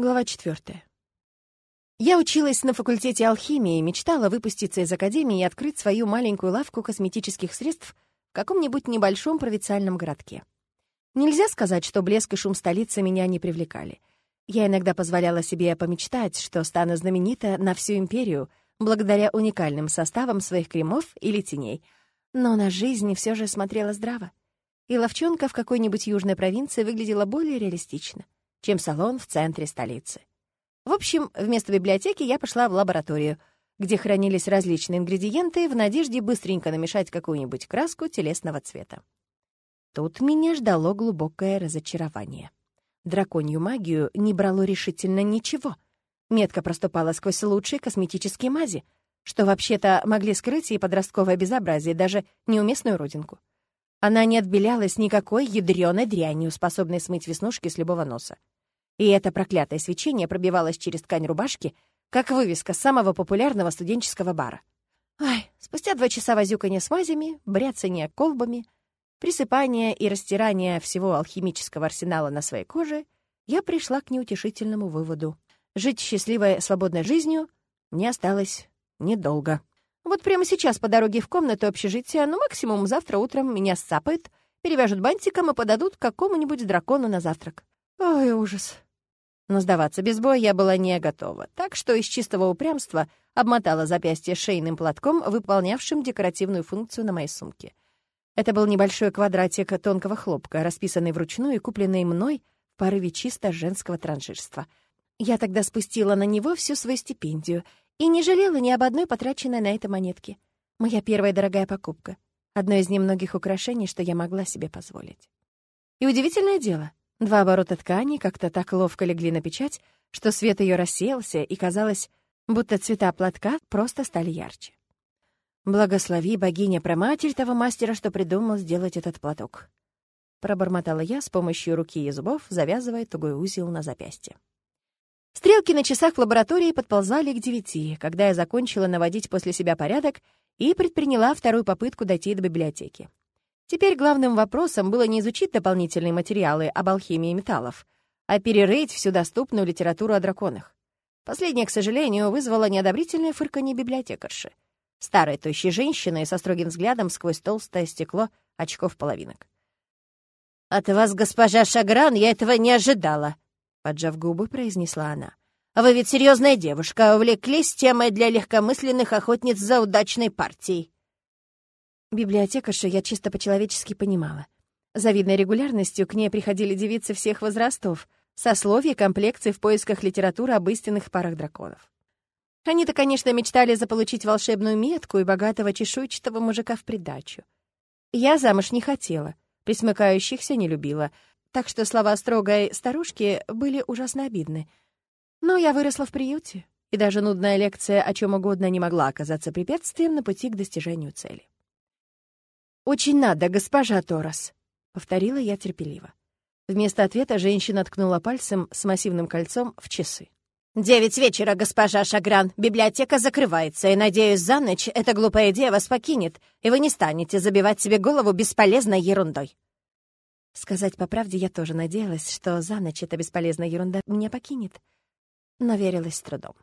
Глава четвертая. Я училась на факультете алхимии и мечтала выпуститься из академии и открыть свою маленькую лавку косметических средств в каком-нибудь небольшом провинциальном городке. Нельзя сказать, что блеск и шум столицы меня не привлекали. Я иногда позволяла себе помечтать, что стану знаменита на всю империю благодаря уникальным составам своих кремов или теней. Но на жизнь все же смотрела здраво. И ловчонка в какой-нибудь южной провинции выглядела более реалистично — чем салон в центре столицы. В общем, вместо библиотеки я пошла в лабораторию, где хранились различные ингредиенты в надежде быстренько намешать какую-нибудь краску телесного цвета. Тут меня ждало глубокое разочарование. Драконью магию не брало решительно ничего. Метка проступала сквозь лучшие косметические мази, что вообще-то могли скрыть и подростковое безобразие, даже неуместную родинку. Она не отбелялась никакой ядрёной дрянью, способной смыть веснушки с любого носа. И это проклятое свечение пробивалось через ткань рубашки, как вывеска самого популярного студенческого бара. Ай, спустя два часа возюканья с мазями, бряцания колбами, присыпания и растирания всего алхимического арсенала на своей коже, я пришла к неутешительному выводу. Жить счастливой, свободной жизнью мне осталось недолго. Вот прямо сейчас по дороге в комнату общежития, ну максимум завтра утром меня сцапают, перевяжут бантиком и подадут какому-нибудь дракону на завтрак. Ой, ужас. Но сдаваться без боя я была не готова, так что из чистого упрямства обмотала запястье шейным платком, выполнявшим декоративную функцию на моей сумке. Это был небольшой квадратик тонкого хлопка, расписанный вручную и купленный мной в порыве чисто женского транжирства. Я тогда спустила на него всю свою стипендию и не жалела ни об одной потраченной на это монетке. Моя первая дорогая покупка. Одно из немногих украшений, что я могла себе позволить. И удивительное дело, два оборота ткани как-то так ловко легли на печать, что свет ее рассеялся, и казалось, будто цвета платка просто стали ярче. «Благослови богиня проматерь того мастера, что придумал сделать этот платок», пробормотала я с помощью руки и зубов, завязывая тугой узел на запястье. Стрелки на часах в лаборатории подползали к девяти, когда я закончила наводить после себя порядок и предприняла вторую попытку дойти до библиотеки. Теперь главным вопросом было не изучить дополнительные материалы об алхимии металлов, а перерыть всю доступную литературу о драконах. Последнее, к сожалению, вызвало неодобрительное фырканье библиотекарши. Старой тощей женщины со строгим взглядом сквозь толстое стекло очков-половинок. «От вас, госпожа Шагран, я этого не ожидала», поджав губы, произнесла она. «А «Вы ведь серьезная девушка, увлеклись темой для легкомысленных охотниц за удачной партией». Библиотекарша я чисто по-человечески понимала. Завидной регулярностью к ней приходили девицы всех возрастов, сословий, комплекций в поисках литературы об истинных парах драконов. Они-то, конечно, мечтали заполучить волшебную метку и богатого чешуйчатого мужика в придачу. Я замуж не хотела, присмыкающихся не любила, так что слова строгой старушки были ужасно обидны. Но я выросла в приюте, и даже нудная лекция о чем угодно не могла оказаться препятствием на пути к достижению цели. «Очень надо, госпожа Торос», — повторила я терпеливо. Вместо ответа женщина ткнула пальцем с массивным кольцом в часы. «Девять вечера, госпожа Шагран. Библиотека закрывается, и, надеюсь, за ночь эта глупая идея вас покинет, и вы не станете забивать себе голову бесполезной ерундой». Сказать по правде, я тоже надеялась, что за ночь эта бесполезная ерунда меня покинет, но верилась с трудом.